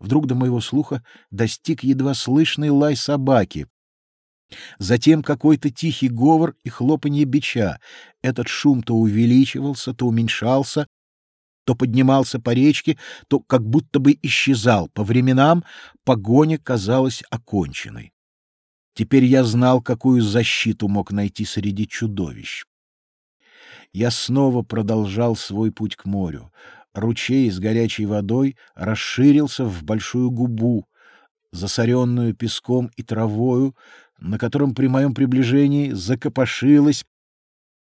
Вдруг до моего слуха достиг едва слышный лай собаки. Затем какой-то тихий говор и хлопанье бича. Этот шум то увеличивался, то уменьшался, то поднимался по речке, то как будто бы исчезал. По временам погоня казалась оконченной. Теперь я знал, какую защиту мог найти среди чудовищ. Я снова продолжал свой путь к морю. Ручей с горячей водой расширился в большую губу, засоренную песком и травою, на котором при моем приближении закопошилось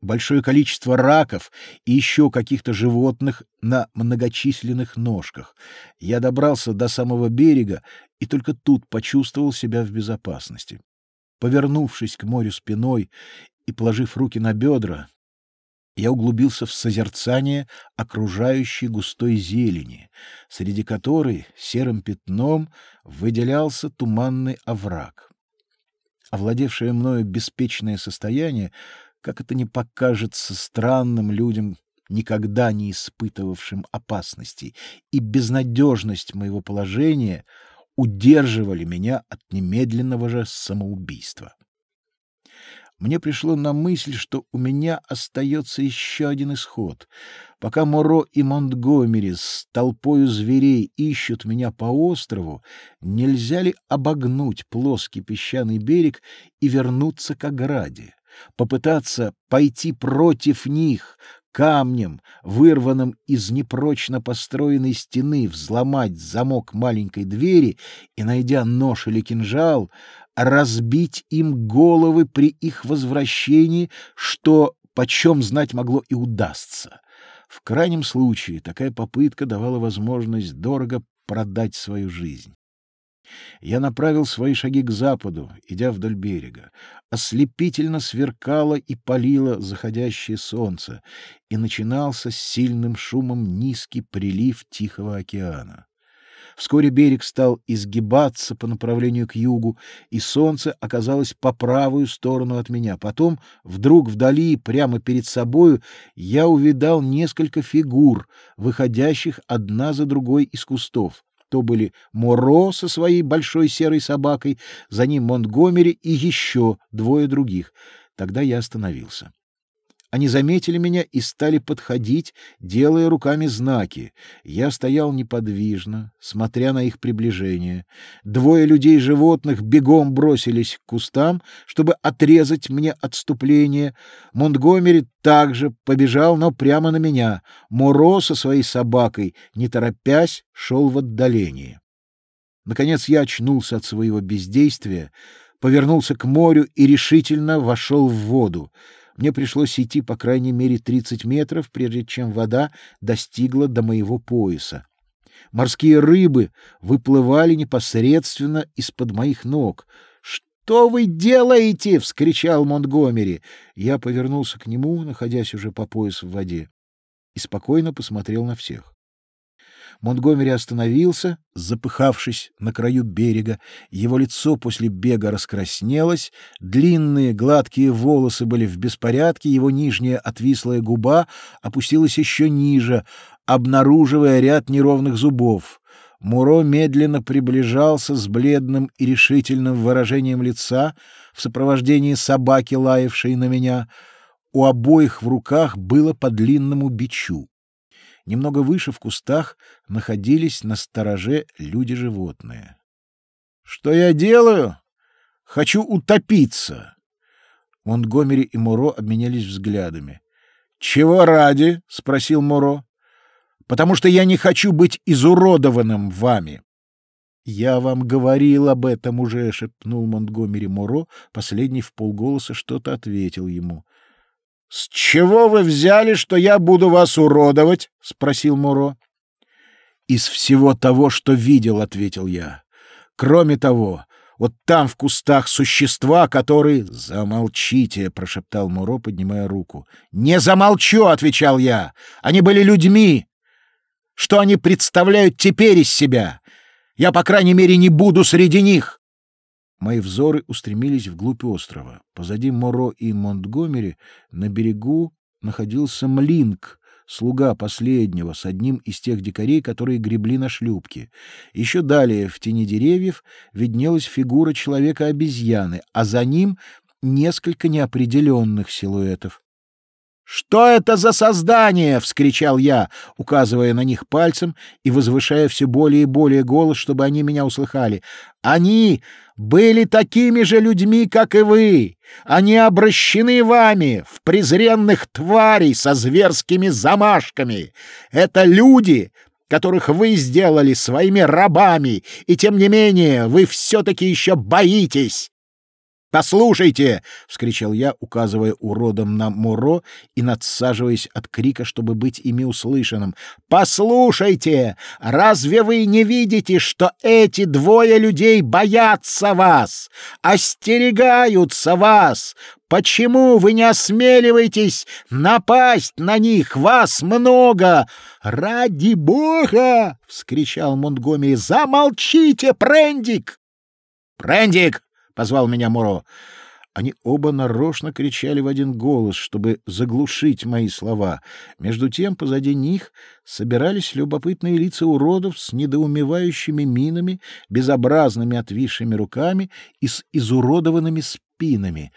большое количество раков и еще каких-то животных на многочисленных ножках. Я добрался до самого берега и только тут почувствовал себя в безопасности. Повернувшись к морю спиной и положив руки на бедра, я углубился в созерцание окружающей густой зелени, среди которой серым пятном выделялся туманный овраг. Овладевшее мною беспечное состояние, как это не покажется странным людям, никогда не испытывавшим опасностей, и безнадежность моего положения удерживали меня от немедленного же самоубийства мне пришло на мысль, что у меня остается еще один исход. Пока Моро и Монтгомери с толпою зверей ищут меня по острову, нельзя ли обогнуть плоский песчаный берег и вернуться к ограде? Попытаться пойти против них, камнем, вырванным из непрочно построенной стены, взломать замок маленькой двери и, найдя нож или кинжал, разбить им головы при их возвращении, что почем знать могло и удастся. В крайнем случае такая попытка давала возможность дорого продать свою жизнь. Я направил свои шаги к западу, идя вдоль берега. Ослепительно сверкало и палило заходящее солнце, и начинался с сильным шумом низкий прилив Тихого океана. Вскоре берег стал изгибаться по направлению к югу, и солнце оказалось по правую сторону от меня. Потом, вдруг вдали, прямо перед собою, я увидал несколько фигур, выходящих одна за другой из кустов. То были Моро со своей большой серой собакой, за ним Монтгомери и еще двое других. Тогда я остановился. Они заметили меня и стали подходить, делая руками знаки. Я стоял неподвижно, смотря на их приближение. Двое людей-животных бегом бросились к кустам, чтобы отрезать мне отступление. Монтгомери также побежал, но прямо на меня. Моро со своей собакой, не торопясь, шел в отдалении. Наконец я очнулся от своего бездействия, повернулся к морю и решительно вошел в воду. Мне пришлось идти по крайней мере 30 метров, прежде чем вода достигла до моего пояса. Морские рыбы выплывали непосредственно из-под моих ног. «Что вы делаете?» — вскричал Монтгомери. Я повернулся к нему, находясь уже по пояс в воде, и спокойно посмотрел на всех. Монтгомери остановился, запыхавшись на краю берега. Его лицо после бега раскраснелось, длинные гладкие волосы были в беспорядке, его нижняя отвислая губа опустилась еще ниже, обнаруживая ряд неровных зубов. Муро медленно приближался с бледным и решительным выражением лица в сопровождении собаки, лаявшей на меня. У обоих в руках было по длинному бичу. Немного выше в кустах находились на стороже люди-животные. Что я делаю? Хочу утопиться. Монтгомери и Моро обменялись взглядами. Чего ради? спросил Моро. Потому что я не хочу быть изуродованным вами. Я вам говорил об этом уже, шепнул Монтгомери Моро, последний в полголоса что-то ответил ему. С чего вы взяли, что я буду вас уродовать? спросил Муро. Из всего того, что видел, ответил я. Кроме того, вот там в кустах существа, которые Замолчите, прошептал Муро, поднимая руку. Не замолчу, отвечал я. Они были людьми. Что они представляют теперь из себя? Я, по крайней мере, не буду среди них. Мои взоры устремились вглубь острова. Позади Моро и Монтгомери на берегу находился Млинк слуга последнего с одним из тех дикарей, которые гребли на шлюпке. Еще далее, в тени деревьев, виднелась фигура человека-обезьяны, а за ним несколько неопределенных силуэтов. «Что это за создание?» — вскричал я, указывая на них пальцем и возвышая все более и более голос, чтобы они меня услыхали. «Они были такими же людьми, как и вы. Они обращены вами в презренных тварей со зверскими замашками. Это люди, которых вы сделали своими рабами, и тем не менее вы все-таки еще боитесь. «Послушайте!» — вскричал я, указывая уродом на Муро и надсаживаясь от крика, чтобы быть ими услышанным. «Послушайте! Разве вы не видите, что эти двое людей боятся вас, остерегаются вас? Почему вы не осмеливаетесь напасть на них? Вас много!» «Ради бога!» — вскричал Монтгомери. «Замолчите, Прендик!» «Прендик!» — позвал меня Муро. Они оба нарочно кричали в один голос, чтобы заглушить мои слова. Между тем позади них собирались любопытные лица уродов с недоумевающими минами, безобразными отвисшими руками и с изуродованными спинами.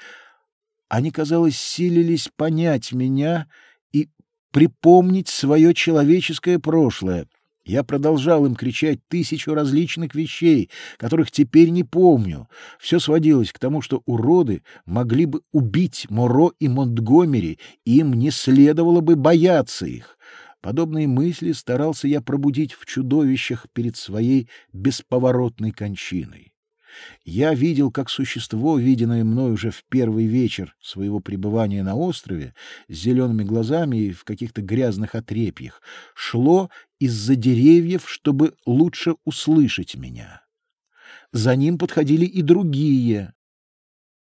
Они, казалось, силились понять меня и припомнить свое человеческое прошлое. Я продолжал им кричать тысячу различных вещей, которых теперь не помню. Все сводилось к тому, что уроды могли бы убить Моро и Монтгомери, и им не следовало бы бояться их. Подобные мысли старался я пробудить в чудовищах перед своей бесповоротной кончиной. Я видел, как существо, виденное мной уже в первый вечер своего пребывания на острове, с зелеными глазами и в каких-то грязных отрепьях, шло из-за деревьев, чтобы лучше услышать меня. За ним подходили и другие,